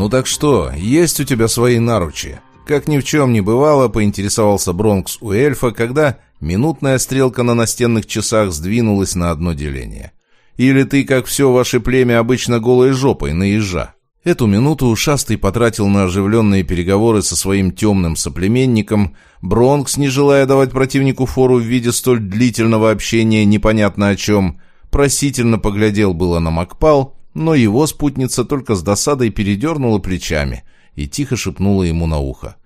«Ну так что, есть у тебя свои наручи?» Как ни в чем не бывало, поинтересовался Бронкс у эльфа, когда минутная стрелка на настенных часах сдвинулась на одно деление. «Или ты, как все ваше племя, обычно голой жопой на ежа?» Эту минуту ушастый потратил на оживленные переговоры со своим темным соплеменником. Бронкс, не желая давать противнику фору в виде столь длительного общения непонятно о чем, просительно поглядел было на Макпал, но его спутница только с досадой передернула плечами и тихо шепнула ему на ухо.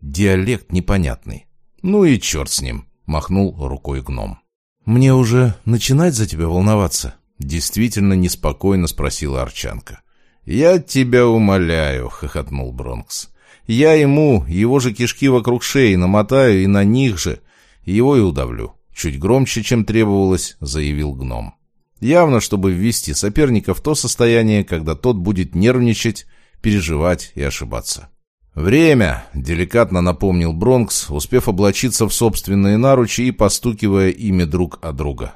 «Диалект непонятный». «Ну и черт с ним», — махнул рукой гном. «Мне уже начинать за тебя волноваться?» — действительно неспокойно спросила Арчанка. «Я тебя умоляю», — хохотнул Бронкс. «Я ему его же кишки вокруг шеи намотаю и на них же его и удавлю». Чуть громче, чем требовалось, заявил гном. Явно, чтобы ввести соперника в то состояние, когда тот будет нервничать, переживать и ошибаться. «Время!» — деликатно напомнил Бронкс, успев облачиться в собственные наручи и постукивая ими друг от друга.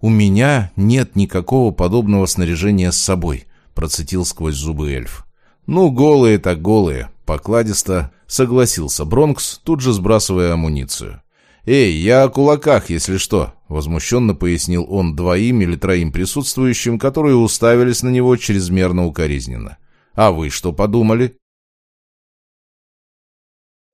«У меня нет никакого подобного снаряжения с собой», — процитил сквозь зубы эльф. «Ну, голые так голые», — покладисто согласился Бронкс, тут же сбрасывая амуницию. «Эй, я о кулаках, если что», — возмущенно пояснил он двоим или троим присутствующим, которые уставились на него чрезмерно укоризненно. «А вы что подумали?»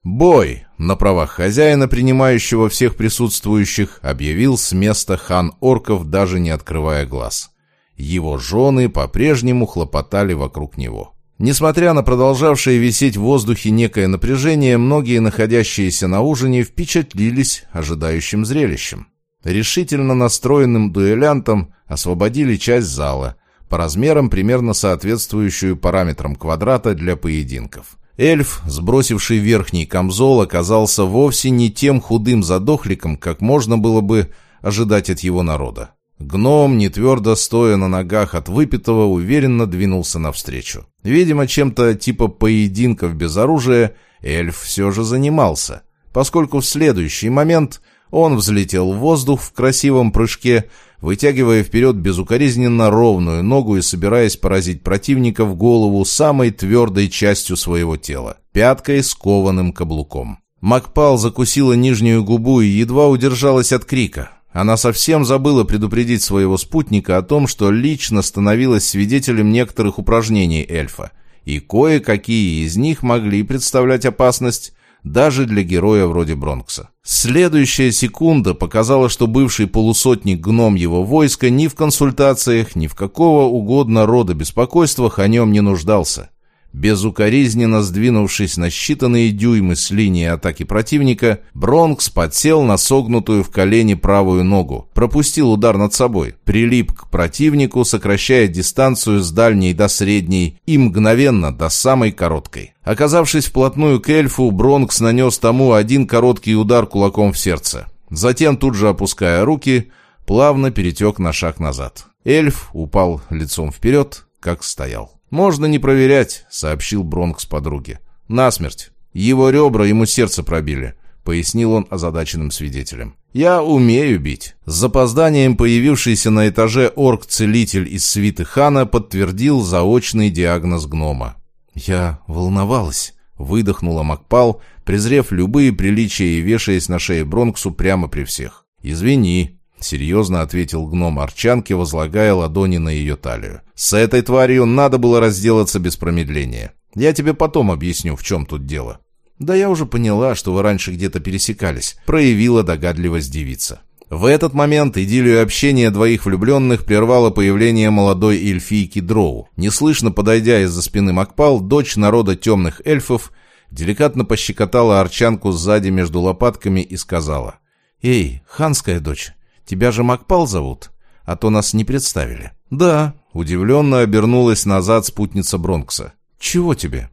«Бой!» — на правах хозяина, принимающего всех присутствующих, объявил с места хан орков, даже не открывая глаз. Его жены по-прежнему хлопотали вокруг него. Несмотря на продолжавшее висеть в воздухе некое напряжение, многие, находящиеся на ужине, впечатлились ожидающим зрелищем. Решительно настроенным дуэлянтам освободили часть зала, по размерам примерно соответствующую параметрам квадрата для поединков. Эльф, сбросивший верхний камзол, оказался вовсе не тем худым задохликом, как можно было бы ожидать от его народа. Гном, не твердо стоя на ногах от выпитого, уверенно двинулся навстречу. Видимо, чем-то типа поединков без оружия эльф все же занимался, поскольку в следующий момент он взлетел в воздух в красивом прыжке, вытягивая вперед безукоризненно ровную ногу и собираясь поразить противника в голову самой твердой частью своего тела – пяткой с кованым каблуком. Макпал закусила нижнюю губу и едва удержалась от крика. Она совсем забыла предупредить своего спутника о том, что лично становилась свидетелем некоторых упражнений эльфа, и кое-какие из них могли представлять опасность даже для героя вроде Бронкса. Следующая секунда показала, что бывший полусотник гном его войска ни в консультациях, ни в какого угодно рода беспокойствах о нем не нуждался. Безукоризненно сдвинувшись на считанные дюймы с линии атаки противника, Бронкс подсел на согнутую в колени правую ногу, пропустил удар над собой, прилип к противнику, сокращая дистанцию с дальней до средней и мгновенно до самой короткой. Оказавшись вплотную к эльфу, Бронкс нанес тому один короткий удар кулаком в сердце. Затем, тут же опуская руки, плавно перетек на шаг назад. Эльф упал лицом вперед, как стоял. «Можно не проверять», — сообщил Бронкс подруге. «Насмерть. Его ребра ему сердце пробили», — пояснил он озадаченным свидетелем. «Я умею бить». С запозданием появившийся на этаже орк-целитель из свиты хана подтвердил заочный диагноз гнома. «Я волновалась», — выдохнула Макпал, презрев любые приличия и вешаясь на шее Бронксу прямо при всех. «Извини», — серьезно ответил гном Арчанке, возлагая ладони на ее талию. «С этой тварью надо было разделаться без промедления. Я тебе потом объясню, в чем тут дело». «Да я уже поняла, что вы раньше где-то пересекались», — проявила догадливость девица. В этот момент идиллию общения двоих влюбленных прервало появление молодой эльфийки Дроу. Неслышно подойдя из-за спины Макпал, дочь народа темных эльфов, деликатно пощекотала арчанку сзади между лопатками и сказала. «Эй, ханская дочь, Тебя же Макпал зовут? А то нас не представили». «Да», — удивленно обернулась назад спутница Бронкса. «Чего тебе?»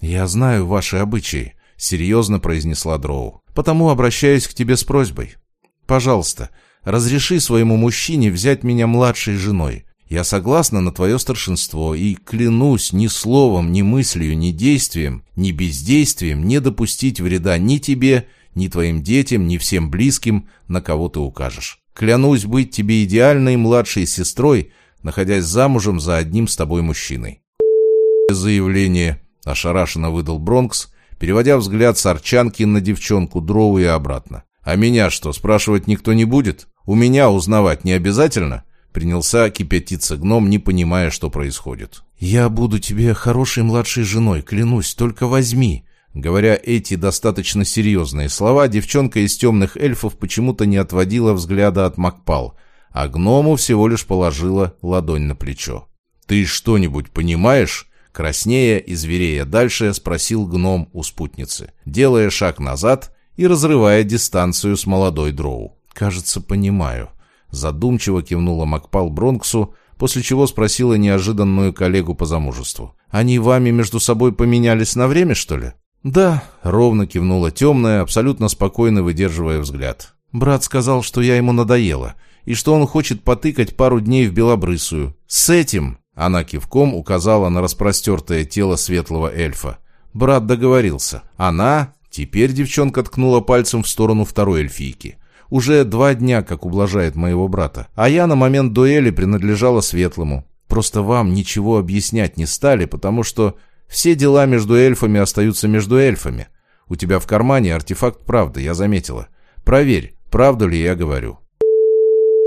«Я знаю ваши обычаи», — серьезно произнесла Дроу. «Потому обращаюсь к тебе с просьбой. Пожалуйста, разреши своему мужчине взять меня младшей женой. Я согласна на твое старшинство и клянусь ни словом, ни мыслью, ни действием, ни бездействием не допустить вреда ни тебе, ни твоим детям, ни всем близким, на кого ты укажешь. Клянусь быть тебе идеальной младшей сестрой, находясь замужем за одним с тобой мужчиной. заявление», — ошарашенно выдал Бронкс, переводя взгляд с Арчанки на девчонку Дроу и обратно. «А меня что, спрашивать никто не будет? У меня узнавать не обязательно?» Принялся кипятиться гном, не понимая, что происходит. «Я буду тебе хорошей младшей женой, клянусь, только возьми». Говоря эти достаточно серьезные слова, девчонка из темных эльфов почему-то не отводила взгляда от Макпал, а гному всего лишь положила ладонь на плечо. «Ты что-нибудь понимаешь?» Краснея и зверея дальше, спросил гном у спутницы, делая шаг назад и разрывая дистанцию с молодой дроу. «Кажется, понимаю». Задумчиво кивнула Макпал Бронксу, после чего спросила неожиданную коллегу по замужеству. «Они вами между собой поменялись на время, что ли?» «Да», — ровно кивнула темная, абсолютно спокойно выдерживая взгляд. «Брат сказал, что я ему надоела, и что он хочет потыкать пару дней в белобрысую. С этим она кивком указала на распростертое тело светлого эльфа. Брат договорился. Она... Теперь девчонка ткнула пальцем в сторону второй эльфийки. Уже два дня, как ублажает моего брата. А я на момент дуэли принадлежала светлому. Просто вам ничего объяснять не стали, потому что все дела между эльфами остаются между эльфами. У тебя в кармане артефакт правды, я заметила. Проверь, правду ли я говорю.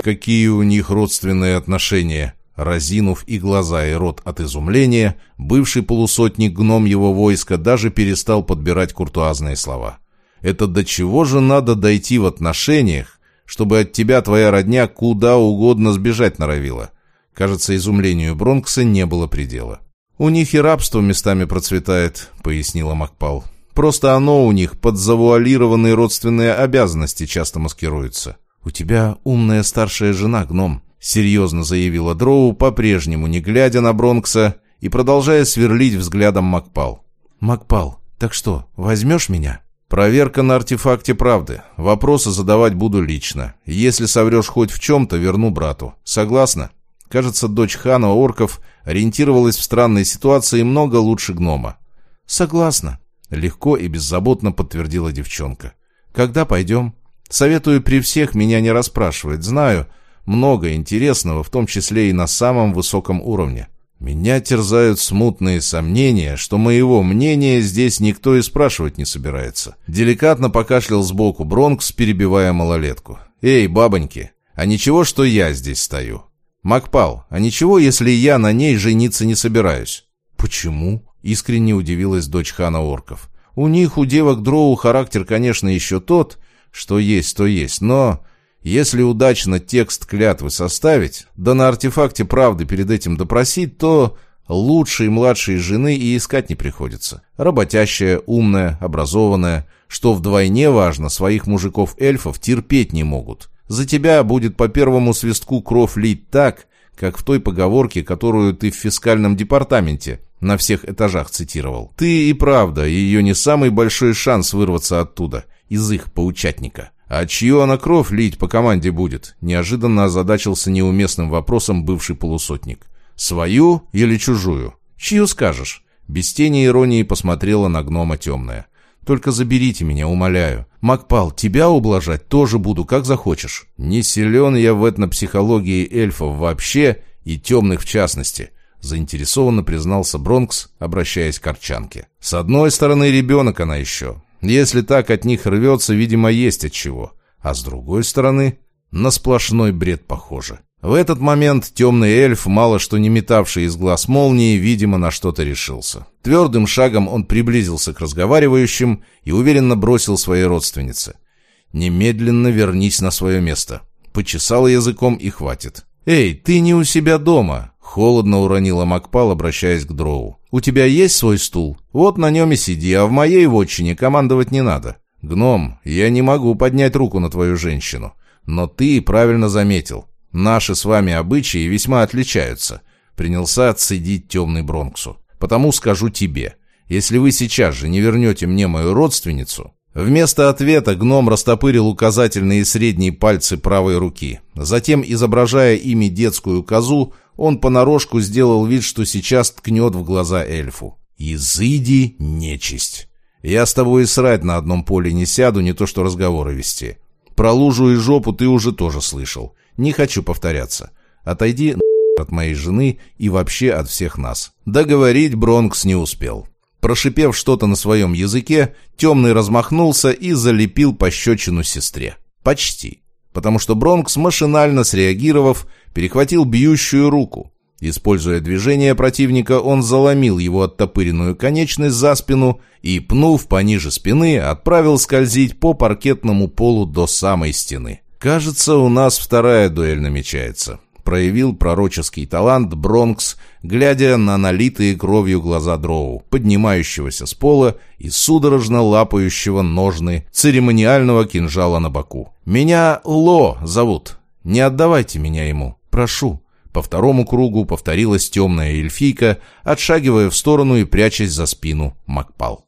Какие у них родственные отношения? Разинув и глаза, и рот от изумления, бывший полусотник гном его войска даже перестал подбирать куртуазные слова. «Это до чего же надо дойти в отношениях, чтобы от тебя твоя родня куда угодно сбежать норовила?» Кажется, изумлению Бронкса не было предела. «У них и рабство местами процветает», — пояснила Макпал. «Просто оно у них под завуалированные родственные обязанности часто маскируется. У тебя умная старшая жена, гном». — серьезно заявила Дроу, по-прежнему не глядя на Бронкса и продолжая сверлить взглядом Макпал. «Макпал, так что, возьмешь меня?» «Проверка на артефакте правды. Вопросы задавать буду лично. Если соврешь хоть в чем-то, верну брату. Согласна?» Кажется, дочь хана орков ориентировалась в странной ситуации много лучше гнома. «Согласна», — легко и беззаботно подтвердила девчонка. «Когда пойдем?» «Советую при всех меня не расспрашивать. Знаю, много интересного, в том числе и на самом высоком уровне. Меня терзают смутные сомнения, что моего мнения здесь никто и спрашивать не собирается. Деликатно покашлял сбоку Бронкс, перебивая малолетку. «Эй, бабоньки, а ничего, что я здесь стою?» «Макпал, а ничего, если я на ней жениться не собираюсь?» «Почему?» — искренне удивилась дочь хана орков. «У них, у девок дроу, характер, конечно, еще тот, что есть, то есть, но если удачно текст клятвы составить, да на артефакте правды перед этим допросить, то лучшей младшей жены и искать не приходится. Работящая, умная, образованная, что вдвойне важно, своих мужиков-эльфов терпеть не могут. За тебя будет по первому свистку кровь лить так, как в той поговорке, которую ты в фискальном департаменте на всех этажах цитировал. Ты и правда, ее не самый большой шанс вырваться оттуда, из их поучатника. «А чью она кровь лить по команде будет?» Неожиданно озадачился неуместным вопросом бывший полусотник. «Свою или чужую?» «Чью скажешь?» Без тени иронии посмотрела на гнома темная. «Только заберите меня, умоляю. Макпал, тебя ублажать тоже буду, как захочешь. Не силен я в этнопсихологии эльфов вообще и темных в частности». Заинтересованно признался Бронкс, обращаясь к Арчанке. «С одной стороны, ребенок она еще, если так от них рвется, видимо, есть от чего. А с другой стороны, на сплошной бред похоже. В этот момент темный эльф, мало что не метавший из глаз молнии, видимо, на что-то решился. Твердым шагом он приблизился к разговаривающим и уверенно бросил своей родственнице. «Немедленно вернись на свое место». Почесал языком и хватит. «Эй, ты не у себя дома!» Холодно уронила Макпал, обращаясь к Дроу. «У тебя есть свой стул? Вот на нем и сиди, а в моей вотчине командовать не надо. Гном, я не могу поднять руку на твою женщину. Но ты правильно заметил. Наши с вами обычаи весьма отличаются». Принялся отсидеть темный Бронксу. «Потому скажу тебе. Если вы сейчас же не вернете мне мою родственницу, Вместо ответа гном растопырил указательные и средние пальцы правой руки. Затем, изображая ими детскую козу, он понарошку сделал вид, что сейчас ткнет в глаза эльфу. «Изыди, нечисть! Я с тобой и срать на одном поле не сяду, не то что разговоры вести. Про лужу и жопу ты уже тоже слышал. Не хочу повторяться. Отойди от моей жены и вообще от всех нас. Договорить Бронкс не успел. Прошипев что-то на своем языке, темный размахнулся и залепил пощечину сестре. Почти. Потому что Бронкс, машинально среагировав, перехватил бьющую руку. Используя движение противника, он заломил его оттопыренную конечность за спину и, пнув пониже спины, отправил скользить по паркетному полу до самой стены. «Кажется, у нас вторая дуэль намечается», — проявил пророческий талант Бронкс, глядя на налитые кровью глаза Дроу, поднимающегося с пола и судорожно лапающего ножны церемониального кинжала на боку. «Меня Ло зовут. Не отдавайте меня ему. Прошу». По второму кругу повторилась темная эльфийка, отшагивая в сторону и прячась за спину Макпал.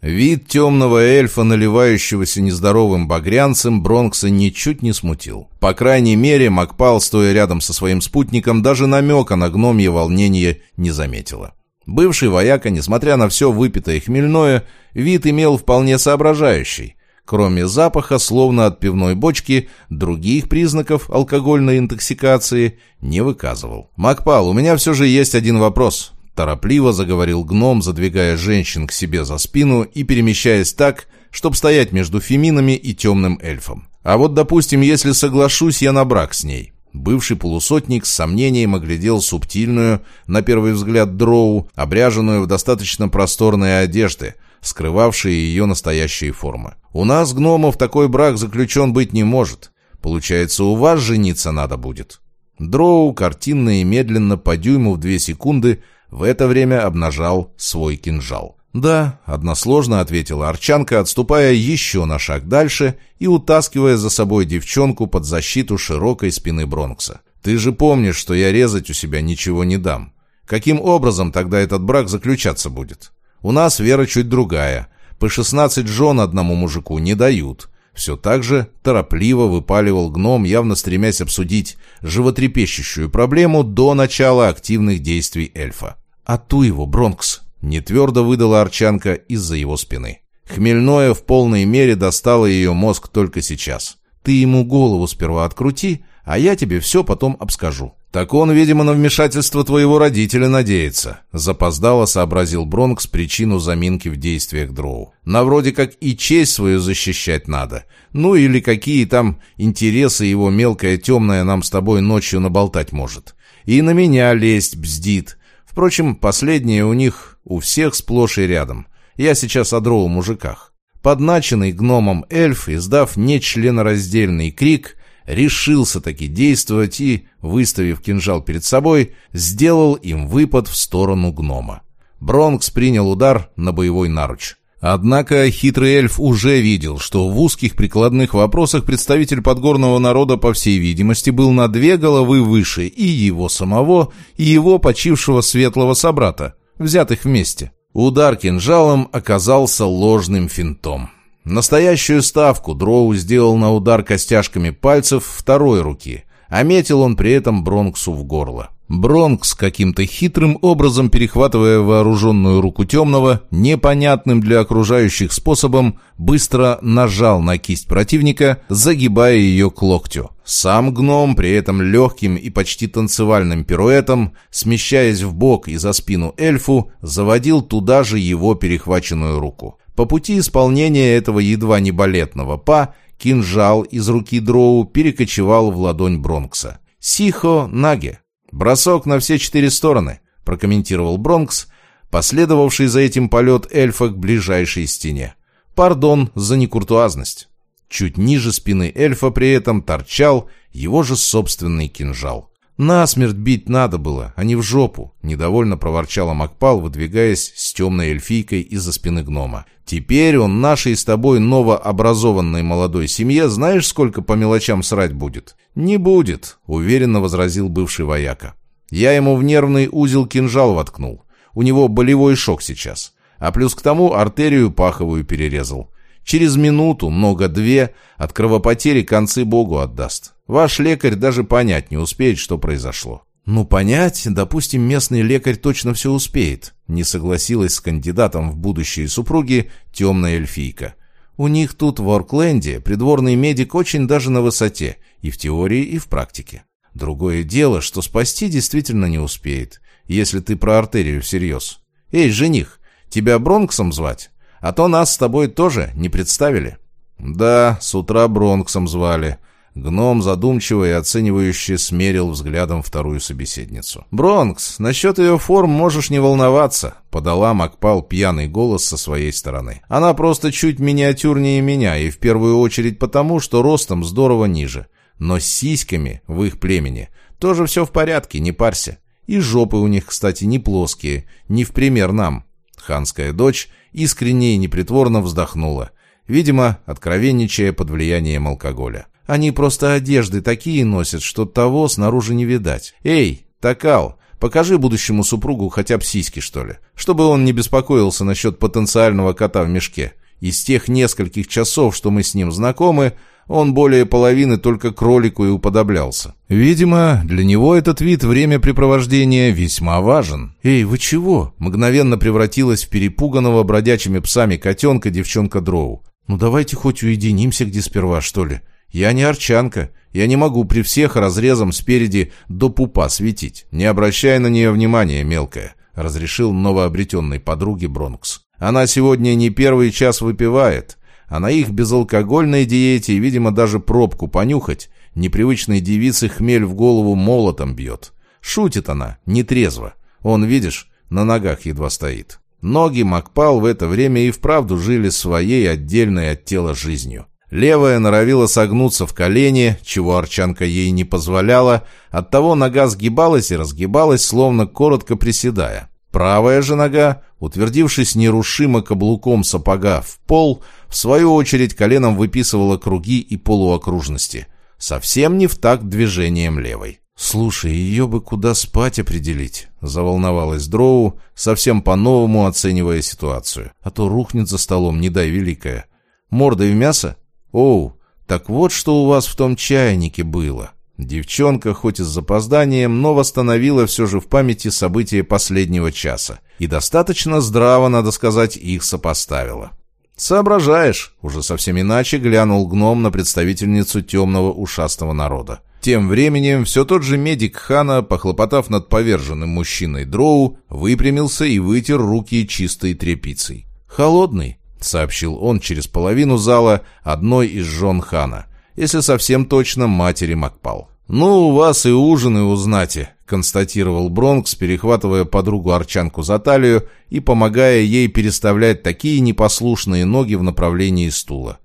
Вид темного эльфа, наливающегося нездоровым багрянцем, Бронкса ничуть не смутил. По крайней мере, Макпал, стоя рядом со своим спутником, даже намека на гномье волнение не заметила. Бывший вояка, несмотря на все выпитое хмельное, вид имел вполне соображающий. Кроме запаха, словно от пивной бочки, других признаков алкогольной интоксикации не выказывал. «Макпал, у меня все же есть один вопрос», — торопливо заговорил гном, задвигая женщин к себе за спину и перемещаясь так, чтобы стоять между феминами и темным эльфом. «А вот, допустим, если соглашусь я на брак с ней». Бывший полусотник с сомнением оглядел субтильную, на первый взгляд, дроу, обряженную в достаточно просторные одежды — скрывавшие ее настоящие формы. «У нас, гномов, такой брак заключен быть не может. Получается, у вас жениться надо будет». Дроу картинно и медленно по дюйму в две секунды в это время обнажал свой кинжал. «Да», — односложно ответила Арчанка, отступая еще на шаг дальше и утаскивая за собой девчонку под защиту широкой спины Бронкса. «Ты же помнишь, что я резать у себя ничего не дам. Каким образом тогда этот брак заключаться будет?» У нас вера чуть другая. По 16 жен одному мужику не дают. Все так же торопливо выпаливал гном, явно стремясь обсудить животрепещущую проблему до начала активных действий эльфа. «А ту его, Бронкс!» — нетвердо выдала Арчанка из-за его спины. Хмельное в полной мере достало ее мозг только сейчас. «Ты ему голову сперва открути, а я тебе все потом обскажу». «Так он, видимо, на вмешательство твоего родителя надеется», — запоздало сообразил Бронкс причину заминки в действиях Дроу. «На вроде как и честь свою защищать надо. Ну или какие там интересы его мелкая темная нам с тобой ночью наболтать может. И на меня лезть бздит. Впрочем, последнее у них у всех сплошь и рядом. Я сейчас о Дроу мужиках». Подначенный гномом эльф, издав нечленораздельный крик, решился таки действовать и, выставив кинжал перед собой, сделал им выпад в сторону гнома. Бронкс принял удар на боевой наруч. Однако хитрый эльф уже видел, что в узких прикладных вопросах представитель подгорного народа, по всей видимости, был на две головы выше и его самого, и его почившего светлого собрата, взятых вместе. Удар кинжалом оказался ложным финтом. Настоящую ставку Дроу сделал на удар костяшками пальцев второй руки, а метил он при этом Бронксу в горло. Бронкс, каким-то хитрым образом перехватывая вооруженную руку темного, непонятным для окружающих способом, быстро нажал на кисть противника, загибая ее к локтю. Сам гном при этом легким и почти танцевальным пируэтом, смещаясь в бок и за спину эльфу, заводил туда же его перехваченную руку. По пути исполнения этого едва не балетного па, кинжал из руки дроу перекочевал в ладонь Бронкса. «Сихо наге». «Бросок на все четыре стороны», — прокомментировал Бронкс, последовавший за этим полет эльфа к ближайшей стене. «Пардон за некуртуазность». Чуть ниже спины эльфа при этом торчал его же собственный кинжал. «Насмерть бить надо было, а не в жопу», — недовольно проворчала Макпал, выдвигаясь с темной эльфийкой из-за спины гнома. «Теперь он нашей с тобой новообразованной молодой семье знаешь, сколько по мелочам срать будет?» «Не будет», — уверенно возразил бывший вояка. «Я ему в нервный узел кинжал воткнул. У него болевой шок сейчас. А плюс к тому артерию паховую перерезал. Через минуту, много-две, от кровопотери концы Богу отдаст. Ваш лекарь даже понять не успеет, что произошло». «Ну, понять, допустим, местный лекарь точно все успеет», не согласилась с кандидатом в будущие супруги темная эльфийка. «У них тут в Оркленде придворный медик очень даже на высоте, и в теории, и в практике». Другое дело, что спасти действительно не успеет, если ты про артерию всерьез. Эй, жених, тебя Бронксом звать? А то нас с тобой тоже не представили». «Да, с утра Бронксом звали». Гном задумчиво и оценивающе смерил взглядом вторую собеседницу. «Бронкс, насчет ее форм можешь не волноваться», — подала Макпал пьяный голос со своей стороны. «Она просто чуть миниатюрнее меня, и в первую очередь потому, что ростом здорово ниже. Но с сиськами в их племени тоже все в порядке, не парься. И жопы у них, кстати, не плоские, не в пример нам». Ханская дочь искренне и непритворно вздохнула, видимо, откровенничая под влиянием алкоголя. Они просто одежды такие носят, что того снаружи не видать. Эй, Такал, покажи будущему супругу хотя бы сиськи, что ли, чтобы он не беспокоился насчет потенциального кота в мешке. Из тех нескольких часов, что мы с ним знакомы, он более половины только кролику и уподоблялся. Видимо, для него этот вид времяпрепровождения весьма важен. «Эй, вы чего?» Мгновенно превратилась в перепуганного бродячими псами котенка девчонка Дроу. «Ну давайте хоть уединимся где сперва, что ли?» Я не арчанка. Я не могу при всех разрезом спереди до пупа светить. Не обращай на нее внимания, мелкая», — разрешил новообретенной подруге Бронкс. «Она сегодня не первый час выпивает, а на их безалкогольной диете видимо, даже пробку понюхать, непривычной девице хмель в голову молотом бьет. Шутит она, нетрезво. Он, видишь, на ногах едва стоит». Ноги Макпал в это время и вправду жили своей отдельной от тела жизнью. Левая норовила согнуться в колени, чего Арчанка ей не позволяла, оттого нога сгибалась и разгибалась, словно коротко приседая. Правая же нога, утвердившись нерушимо каблуком сапога в пол, в свою очередь коленом выписывала круги и полуокружности. Совсем не в такт движением левой. «Слушай, ее бы куда спать определить», — заволновалась Дроу, совсем по-новому оценивая ситуацию. «А то рухнет за столом, не дай великая. Мордой в мясо? «Оу, так вот что у вас в том чайнике было». Девчонка, хоть и с запозданием, но восстановила все же в памяти события последнего часа. И достаточно здраво, надо сказать, их сопоставила. «Соображаешь», — уже совсем иначе глянул гном на представительницу темного ушастого народа. Тем временем все тот же медик Хана, похлопотав над поверженным мужчиной Дроу, выпрямился и вытер руки чистой тряпицей. «Холодный», — сообщил он через половину зала одной из жен хана, если совсем точно матери Макпал. «Ну, у вас и ужин, и узнате», — констатировал Бронкс, перехватывая подругу Арчанку за талию и помогая ей переставлять такие непослушные ноги в направлении стула.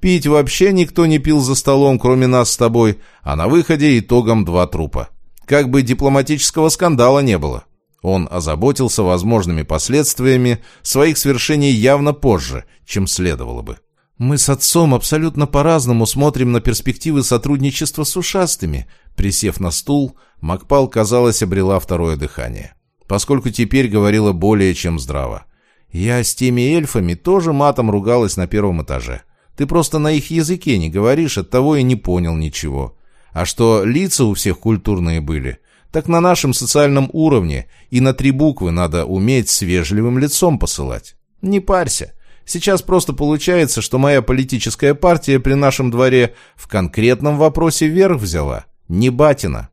«Пить вообще никто не пил за столом, кроме нас с тобой, а на выходе итогом два трупа. Как бы дипломатического скандала не было». Он озаботился возможными последствиями своих свершений явно позже, чем следовало бы. «Мы с отцом абсолютно по-разному смотрим на перспективы сотрудничества с ушастыми», Присев на стул, Макпал, казалось, обрела второе дыхание, поскольку теперь говорила более чем здраво. «Я с теми эльфами тоже матом ругалась на первом этаже. Ты просто на их языке не говоришь, оттого и не понял ничего. А что лица у всех культурные были, так на нашем социальном уровне и на три буквы надо уметь с вежливым лицом посылать. Не парься. Сейчас просто получается, что моя политическая партия при нашем дворе в конкретном вопросе верх взяла. Не батина.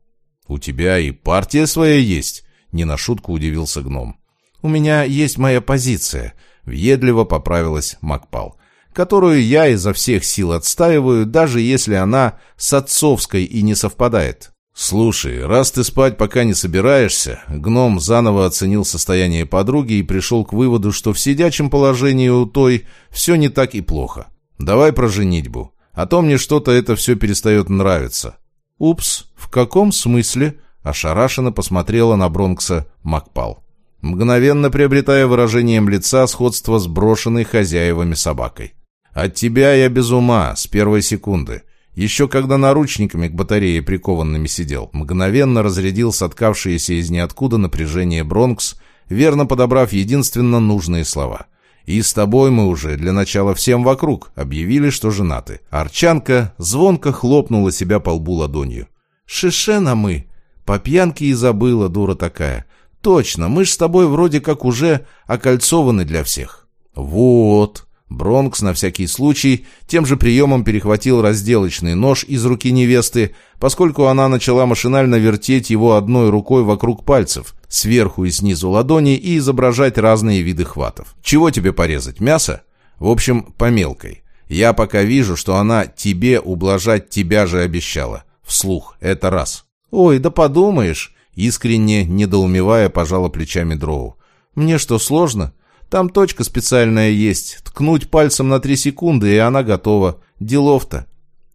У тебя и партия своя есть, не на шутку удивился гном. У меня есть моя позиция, въедливо поправилась Макпал, которую я изо всех сил отстаиваю, даже если она с отцовской и не совпадает. «Слушай, раз ты спать пока не собираешься...» Гном заново оценил состояние подруги и пришел к выводу, что в сидячем положении у той все не так и плохо. «Давай про женитьбу. А то мне что-то это все перестает нравиться». «Упс, в каком смысле?» Ошарашенно посмотрела на Бронкса Макпал, мгновенно приобретая выражением лица сходство с брошенной хозяевами собакой. «От тебя я без ума с первой секунды». Еще когда наручниками к батарее прикованными сидел, мгновенно разрядил соткавшееся из ниоткуда напряжение Бронкс, верно подобрав единственно нужные слова. «И с тобой мы уже, для начала всем вокруг, объявили, что женаты». Арчанка звонко хлопнула себя по лбу ладонью. «Шишена мы! По пьянке и забыла, дура такая. Точно, мы ж с тобой вроде как уже окольцованы для всех». «Вот!» Бронкс на всякий случай тем же приемом перехватил разделочный нож из руки невесты, поскольку она начала машинально вертеть его одной рукой вокруг пальцев, сверху и снизу ладони и изображать разные виды хватов. «Чего тебе порезать? Мясо?» «В общем, по мелкой. Я пока вижу, что она тебе ублажать тебя же обещала. Вслух. Это раз». «Ой, да подумаешь!» Искренне, недоумевая, пожала плечами Дроу. «Мне что, сложно? Там точка специальная есть. Ткнуть пальцем на три секунды, и она готова. Делов-то.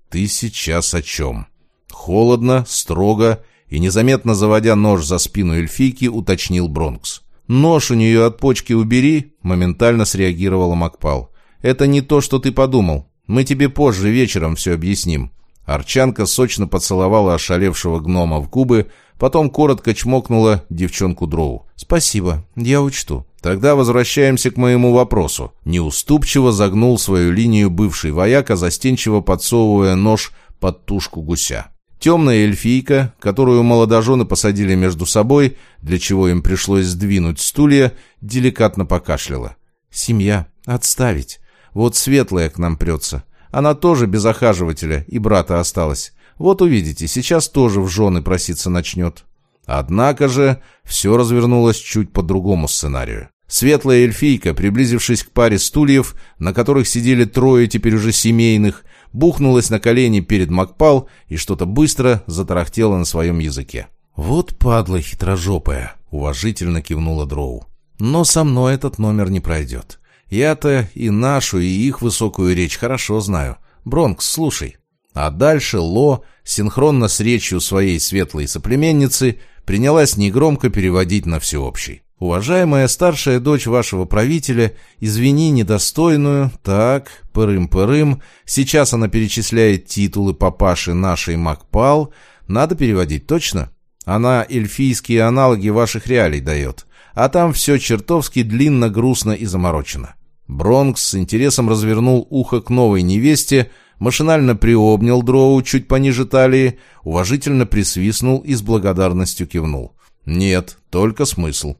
Ты сейчас о чем? Холодно, строго и, незаметно заводя нож за спину эльфийки, уточнил Бронкс. «Нож у нее от почки убери», — моментально среагировала Макпал. «Это не то, что ты подумал. Мы тебе позже вечером все объясним». Арчанка сочно поцеловала ошалевшего гнома в губы, потом коротко чмокнула девчонку Дроу. «Спасибо, я учту». Тогда возвращаемся к моему вопросу. Неуступчиво загнул свою линию бывший вояка, застенчиво подсовывая нож под тушку гуся. Темная эльфийка, которую молодожены посадили между собой, для чего им пришлось сдвинуть стулья, деликатно покашляла. «Семья. Отставить. Вот светлая к нам прется. Она тоже без охаживателя и брата осталась. Вот увидите, сейчас тоже в жены проситься начнет». Однако же все развернулось чуть по другому сценарию. Светлая эльфийка, приблизившись к паре стульев, на которых сидели трое теперь уже семейных, бухнулась на колени перед Макпал и что-то быстро затарахтела на своем языке. «Вот падла хитрожопая», — уважительно кивнула Дроу. «Но со мной этот номер не пройдет. Я-то и нашу, и их высокую речь хорошо знаю. Бронкс, слушай». А дальше Ло, синхронно с речью своей светлой соплеменницы, принялась негромко переводить на всеобщий. «Уважаемая старшая дочь вашего правителя, извини недостойную, так, пырым-пырым, сейчас она перечисляет титулы папаши нашей Макпал, надо переводить точно? Она эльфийские аналоги ваших реалий дает, а там все чертовски длинно, грустно и заморочено». Бронкс с интересом развернул ухо к новой невесте, машинально приобнял дроу чуть пониже талии, уважительно присвистнул и с благодарностью кивнул. «Нет, только смысл».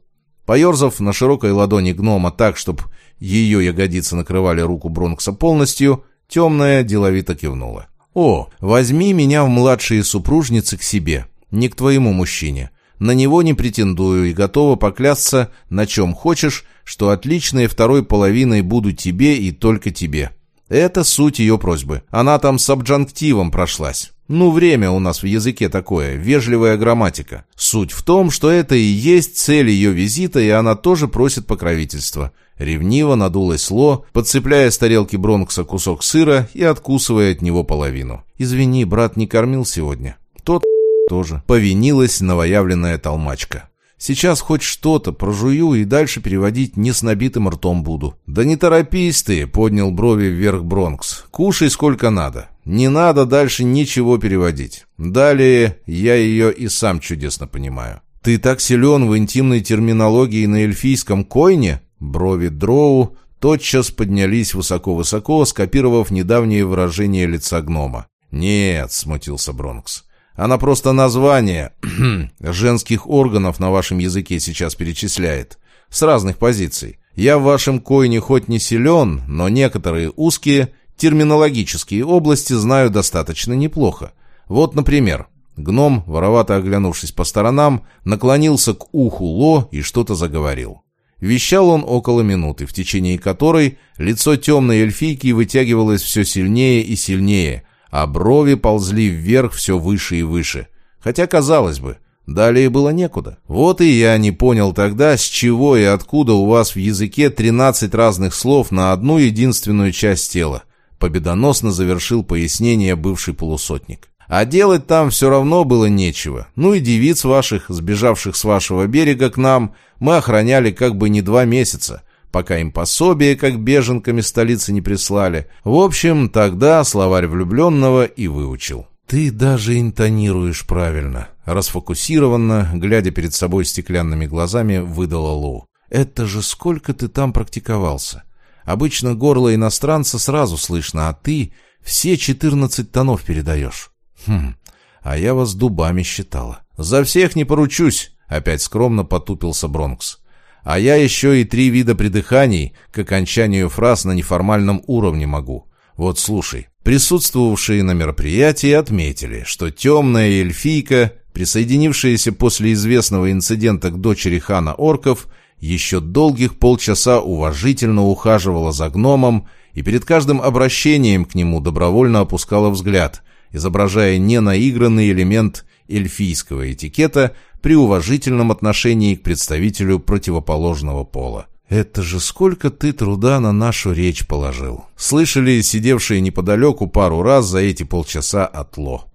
Поерзав на широкой ладони гнома так, чтобы ее ягодицы накрывали руку Бронкса полностью, темная деловито кивнула. «О, возьми меня в младшие супружницы к себе, не к твоему мужчине. На него не претендую и готова поклясться, на чем хочешь, что отличной второй половиной буду тебе и только тебе». Это суть ее просьбы. Она там с обджанктивом прошлась. Ну, время у нас в языке такое, вежливая грамматика. Суть в том, что это и есть цель ее визита, и она тоже просит покровительства. Ревниво надулась Ло, подцепляя с тарелки Бронкса кусок сыра и откусывая от него половину. «Извини, брат не кормил сегодня». Тот тоже. Повинилась новоявленная толмачка. Сейчас хоть что-то прожую и дальше переводить не с набитым ртом буду. «Да не торопись ты», — поднял брови вверх Бронкс. «Кушай сколько надо. Не надо дальше ничего переводить. Далее я ее и сам чудесно понимаю». «Ты так силен в интимной терминологии на эльфийском койне?» Брови Дроу тотчас поднялись высоко-высоко, скопировав недавнее выражение лица гнома. «Нет», — смутился Бронкс. Она просто название женских органов на вашем языке сейчас перечисляет. С разных позиций. Я в вашем койне хоть не силен, но некоторые узкие терминологические области знаю достаточно неплохо. Вот, например, гном, воровато оглянувшись по сторонам, наклонился к уху Ло и что-то заговорил. Вещал он около минуты, в течение которой лицо темной эльфийки вытягивалось все сильнее и сильнее, а брови ползли вверх все выше и выше. Хотя, казалось бы, далее было некуда. Вот и я не понял тогда, с чего и откуда у вас в языке 13 разных слов на одну единственную часть тела. Победоносно завершил пояснение бывший полусотник. А делать там все равно было нечего. Ну и девиц ваших, сбежавших с вашего берега к нам, мы охраняли как бы не два месяца пока им пособие, как беженками столицы не прислали. В общем, тогда словарь влюбленного и выучил. «Ты даже интонируешь правильно», — расфокусированно, глядя перед собой стеклянными глазами, выдала Лу. «Это же сколько ты там практиковался? Обычно горло иностранца сразу слышно, а ты все четырнадцать тонов передаешь». «Хм, а я вас дубами считала». «За всех не поручусь», — опять скромно потупился Бронкс. А я еще и три вида придыханий к окончанию фраз на неформальном уровне могу. Вот слушай, присутствовавшие на мероприятии отметили, что темная эльфийка, присоединившаяся после известного инцидента к дочери хана орков, еще долгих полчаса уважительно ухаживала за гномом и перед каждым обращением к нему добровольно опускала взгляд, изображая ненаигранный элемент эльфийского этикета при уважительном отношении к представителю противоположного пола. «Это же сколько ты труда на нашу речь положил!» Слышали сидевшие неподалеку пару раз за эти полчаса от Ло.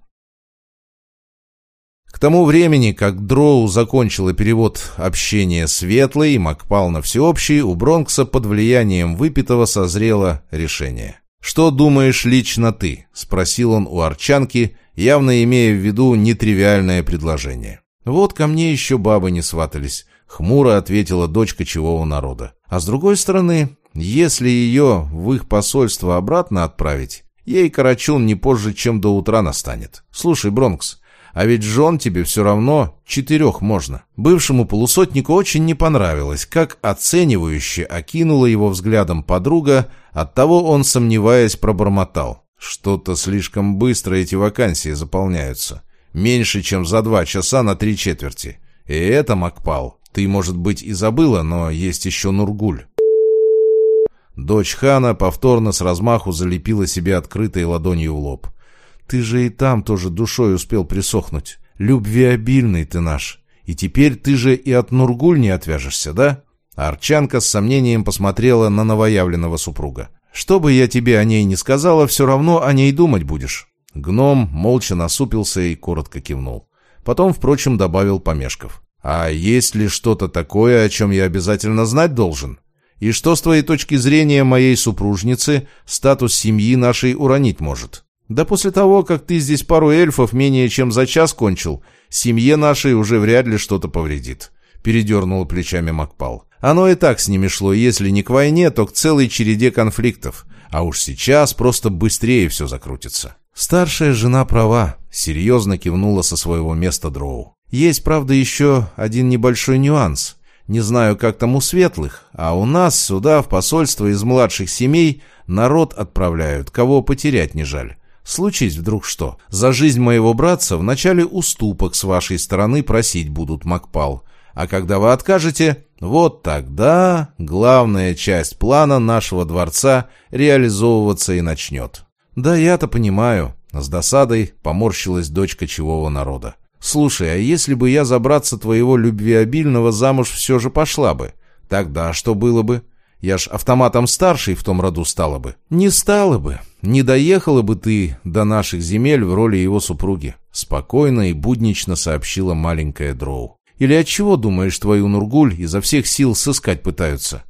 К тому времени, как Дроу закончила перевод общения Светлой и Макпал на всеобщий, у Бронкса под влиянием выпитого созрело решение. «Что думаешь лично ты?» — спросил он у Арчанки, явно имея в виду нетривиальное предложение. «Вот ко мне еще бабы не сватались», — хмуро ответила дочь кочевого народа. «А с другой стороны, если ее в их посольство обратно отправить, ей Карачун не позже, чем до утра настанет. Слушай, Бронкс, а ведь жен тебе все равно четырех можно. Бывшему полусотнику очень не понравилось, как оценивающе окинула его взглядом подруга, оттого он, сомневаясь, пробормотал. Что-то слишком быстро эти вакансии заполняются. Меньше, чем за два часа на три четверти. И это, Макпал, ты, может быть, и забыла, но есть еще Нургуль. Дочь хана повторно с размаху залепила себе открытой ладонью в лоб. Ты же и там тоже душой успел присохнуть. Любвеобильный ты наш. И теперь ты же и от Нургуль не отвяжешься, да?» Арчанка с сомнением посмотрела на новоявленного супруга. «Что бы я тебе о ней не сказала, все равно о ней думать будешь». Гном молча насупился и коротко кивнул. Потом, впрочем, добавил помешков. «А есть ли что-то такое, о чем я обязательно знать должен? И что, с твоей точки зрения, моей супружницы статус семьи нашей уронить может?» Да после того, как ты здесь пару эльфов менее чем за час кончил, семье нашей уже вряд ли что-то повредит. Передернула плечами Макпал. Оно и так с ними шло, если не к войне, то к целой череде конфликтов. А уж сейчас просто быстрее все закрутится. Старшая жена права, серьезно кивнула со своего места Дроу. Есть, правда, еще один небольшой нюанс. Не знаю, как там у светлых, а у нас сюда, в посольство из младших семей, народ отправляют, кого потерять не жаль. Случись вдруг что, за жизнь моего братца вначале уступок с вашей стороны просить будут, Макпал. А когда вы откажете, вот тогда главная часть плана нашего дворца реализовываться и начнет. Да я-то понимаю, с досадой поморщилась дочка чевого народа. Слушай, а если бы я за братца твоего любвеобильного замуж все же пошла бы, тогда что было бы? Я ж автоматом старший в том роду стала бы. Не стала бы. Не доехала бы ты до наших земель в роли его супруги. Спокойно и буднично сообщила маленькая Дроу. Или от чего, думаешь, твою Нургуль изо всех сил сыскать пытаются?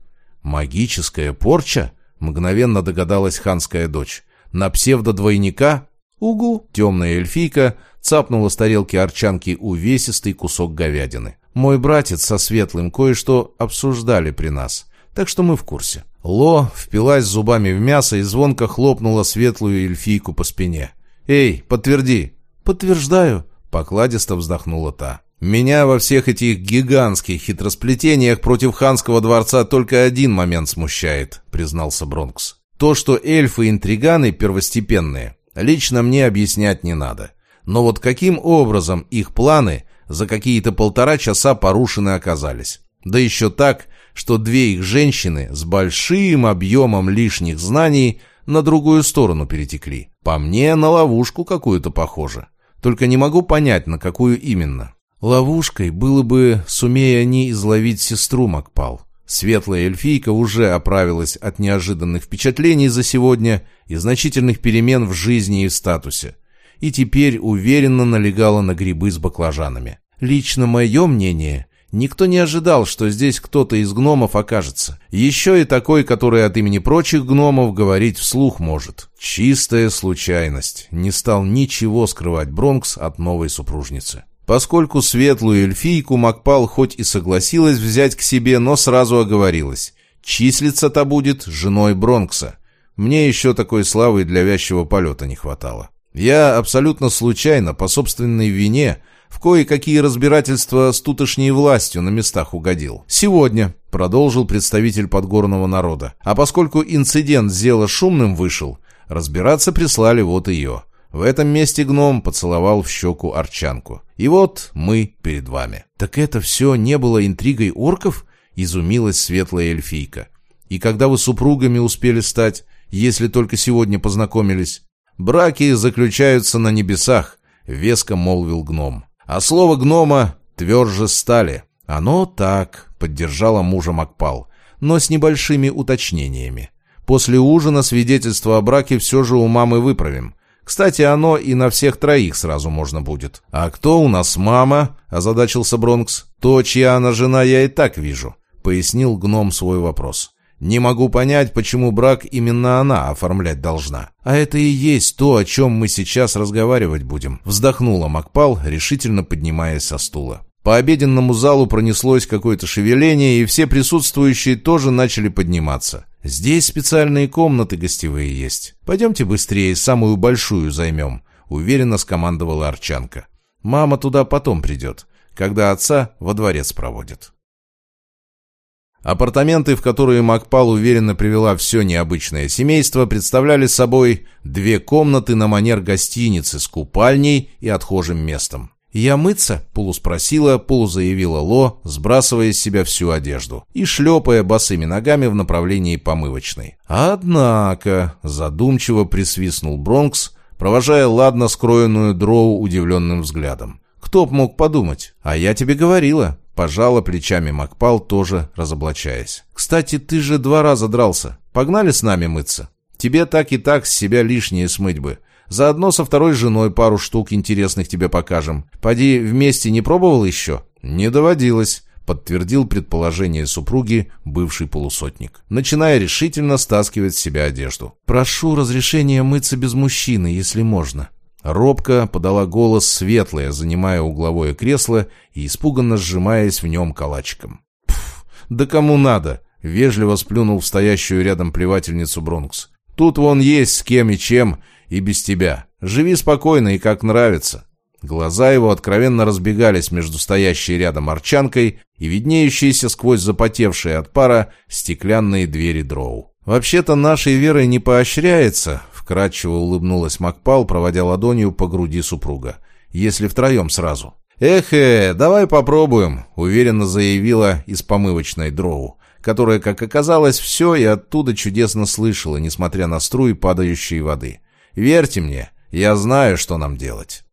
Магическая порча? Мгновенно догадалась ханская дочь. На псевдодвойника? Угу. Темная эльфийка цапнула с тарелки арчанки увесистый кусок говядины. Мой братец со светлым кое-что обсуждали при нас так что мы в курсе. Ло впилась зубами в мясо и звонко хлопнула светлую эльфийку по спине. «Эй, подтверди!» «Подтверждаю!» — покладисто вздохнула та. «Меня во всех этих гигантских хитросплетениях против ханского дворца только один момент смущает», — признался Бронкс. «То, что эльфы-интриганы первостепенные, лично мне объяснять не надо. Но вот каким образом их планы за какие-то полтора часа порушены оказались? Да еще так, что две их женщины с большим объемом лишних знаний на другую сторону перетекли. По мне, на ловушку какую-то похоже. Только не могу понять, на какую именно. Ловушкой было бы, сумея они изловить сестру Макпал. Светлая эльфийка уже оправилась от неожиданных впечатлений за сегодня и значительных перемен в жизни и статусе. И теперь уверенно налегала на грибы с баклажанами. Лично мое мнение, Никто не ожидал, что здесь кто-то из гномов окажется. Еще и такой, который от имени прочих гномов говорить вслух может. Чистая случайность. Не стал ничего скрывать Бронкс от новой супружницы. Поскольку светлую эльфийку Макпал хоть и согласилась взять к себе, но сразу оговорилась. Числиться-то будет женой Бронкса. Мне еще такой славы для вязчего полета не хватало. Я абсолютно случайно, по собственной вине, В кое-какие разбирательства с тутошней властью на местах угодил. Сегодня, продолжил представитель подгорного народа. А поскольку инцидент зела шумным вышел, разбираться прислали вот ее. В этом месте гном поцеловал в щеку арчанку. И вот мы перед вами. Так это все не было интригой орков? Изумилась светлая эльфийка. И когда вы супругами успели стать, если только сегодня познакомились? Браки заключаются на небесах, веско молвил гном. А слово гнома тверже стали. Оно так, поддержала мужа Макпал, но с небольшими уточнениями. После ужина свидетельство о браке все же у мамы выправим. Кстати, оно и на всех троих сразу можно будет. А кто у нас мама? озадачился Бронкс. То, чья она жена, я и так вижу, пояснил гном свой вопрос. Не могу понять, почему брак именно она оформлять должна. А это и есть то, о чем мы сейчас разговаривать будем. Вздохнула Макпал, решительно поднимаясь со стула. По обеденному залу пронеслось какое-то шевеление, и все присутствующие тоже начали подниматься. Здесь специальные комнаты гостевые есть. Пойдемте быстрее, самую большую займем», — уверенно скомандовала Арчанка. «Мама туда потом придет, когда отца во дворец проводит». Апартаменты, в которые Макпал уверенно привела все необычное семейство, представляли собой две комнаты на манер гостиницы с купальней и отхожим местом. «Я мыться?» — полуспросила, полузаявила Ло, сбрасывая с себя всю одежду и шлепая босыми ногами в направлении помывочной. «Однако», — задумчиво присвистнул Бронкс, провожая ладно скроенную дроу удивленным взглядом. «Кто б мог подумать? А я тебе говорила». Пожала плечами Макпал, тоже разоблачаясь. «Кстати, ты же два раза дрался. Погнали с нами мыться? Тебе так и так с себя лишнее смыть бы. Заодно со второй женой пару штук интересных тебе покажем. Поди, вместе не пробовал еще?» «Не доводилось», — подтвердил предположение супруги бывший полусотник, начиная решительно стаскивать с себя одежду. «Прошу разрешения мыться без мужчины, если можно». Робко подала голос светлая, занимая угловое кресло и испуганно сжимаясь в нем калачиком. «Пф, да кому надо?» — вежливо сплюнул в стоящую рядом плевательницу Бронкс. «Тут вон есть с кем и чем, и без тебя. Живи спокойно и как нравится». Глаза его откровенно разбегались между стоящей рядом арчанкой и виднеющиеся сквозь запотевшие от пара стеклянные двери дроу. «Вообще-то нашей верой не поощряется», — вкратчиво улыбнулась Макпал, проводя ладонью по груди супруга. «Если втроем сразу». «Эх, э, давай попробуем», — уверенно заявила из помывочной дроу, которая, как оказалось, все и оттуда чудесно слышала, несмотря на струи падающей воды. Верьте мне, я знаю, что нам делать.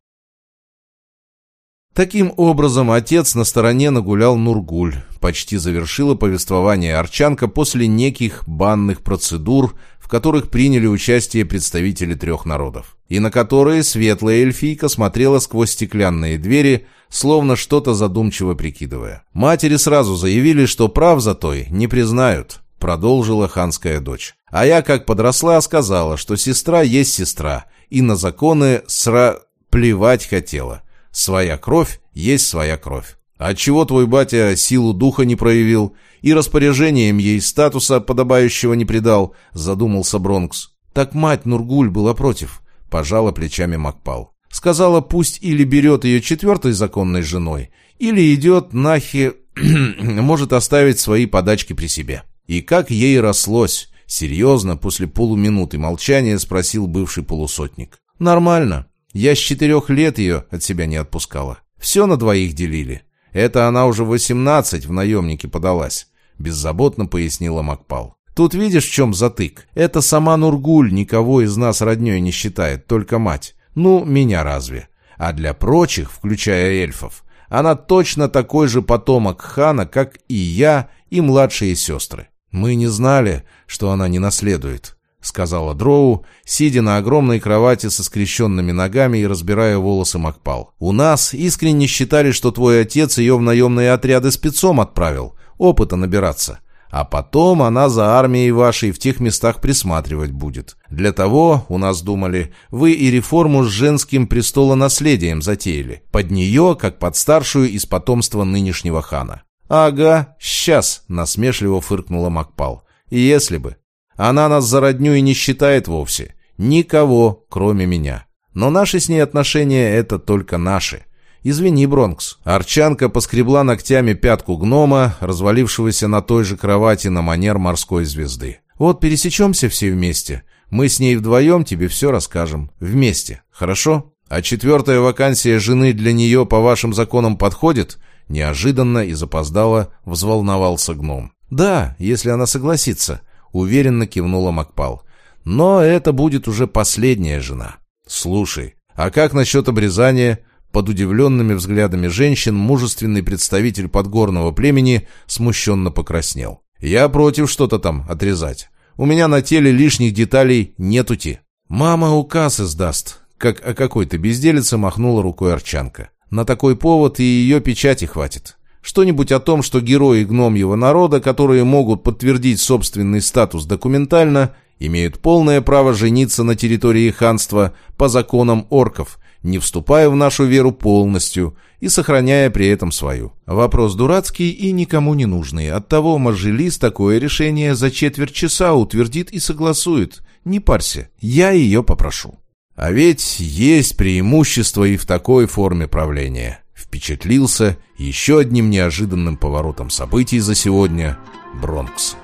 Таким образом, отец на стороне нагулял Нургуль, почти завершила повествование Арчанка после неких банных процедур, которых приняли участие представители трех народов, и на которые светлая эльфийка смотрела сквозь стеклянные двери, словно что-то задумчиво прикидывая. Матери сразу заявили, что прав за той не признают, продолжила ханская дочь. А я, как подросла, сказала, что сестра есть сестра, и на законы сра... плевать хотела. Своя кровь есть своя кровь. А чего твой батя силу духа не проявил и распоряжением ей статуса подобающего не придал, задумался Бронкс. Так мать Нургуль была против, пожала плечами Макпал. Сказала, пусть или берет ее четвертой законной женой, или идет нахи... может оставить свои подачки при себе. И как ей рослось, серьезно, после полуминуты молчания спросил бывший полусотник. Нормально. Я с четырех лет ее от себя не отпускала. Все на двоих делили. Это она уже восемнадцать в наемнике подалась. Беззаботно пояснила Макпал. Тут видишь, в чем затык? Это сама Нургуль никого из нас родней не считает, только мать. Ну, меня разве? А для прочих, включая эльфов, она точно такой же потомок хана, как и я и младшие сестры. «Мы не знали, что она не наследует», — сказала Дроу, сидя на огромной кровати со скрещенными ногами и разбирая волосы Макпал. «У нас искренне считали, что твой отец ее в наемные отряды спецом отправил, опыта набираться. А потом она за армией вашей в тех местах присматривать будет. Для того, у нас думали, вы и реформу с женским престолонаследием затеяли. Под нее, как под старшую из потомства нынешнего хана. «Ага, сейчас», — насмешливо фыркнула Макпал. «Если бы. Она нас за родню и не считает вовсе. Никого, кроме меня. Но наши с ней отношения — это только наши. «Извини, Бронкс». Арчанка поскребла ногтями пятку гнома, развалившегося на той же кровати на манер морской звезды. «Вот пересечемся все вместе. Мы с ней вдвоем тебе все расскажем. Вместе. Хорошо? А четвертая вакансия жены для нее по вашим законам подходит?» Неожиданно и запоздало взволновался гном. «Да, если она согласится», — уверенно кивнула Макпал. «Но это будет уже последняя жена». «Слушай, а как насчет обрезания?» Под удивленными взглядами женщин мужественный представитель подгорного племени смущенно покраснел. «Я против что-то там отрезать. У меня на теле лишних деталей нетути». «Мама указ издаст», как о какой-то безделице махнула рукой Арчанка. «На такой повод и ее печати хватит. Что-нибудь о том, что герои гномьего народа, которые могут подтвердить собственный статус документально, имеют полное право жениться на территории ханства по законам орков, не вступая в нашу веру полностью и сохраняя при этом свою. Вопрос дурацкий и никому не нужный. Оттого Маржелис такое решение за четверть часа утвердит и согласует. Не парься, я ее попрошу. А ведь есть преимущество и в такой форме правления. Впечатлился еще одним неожиданным поворотом событий за сегодня Бронкс.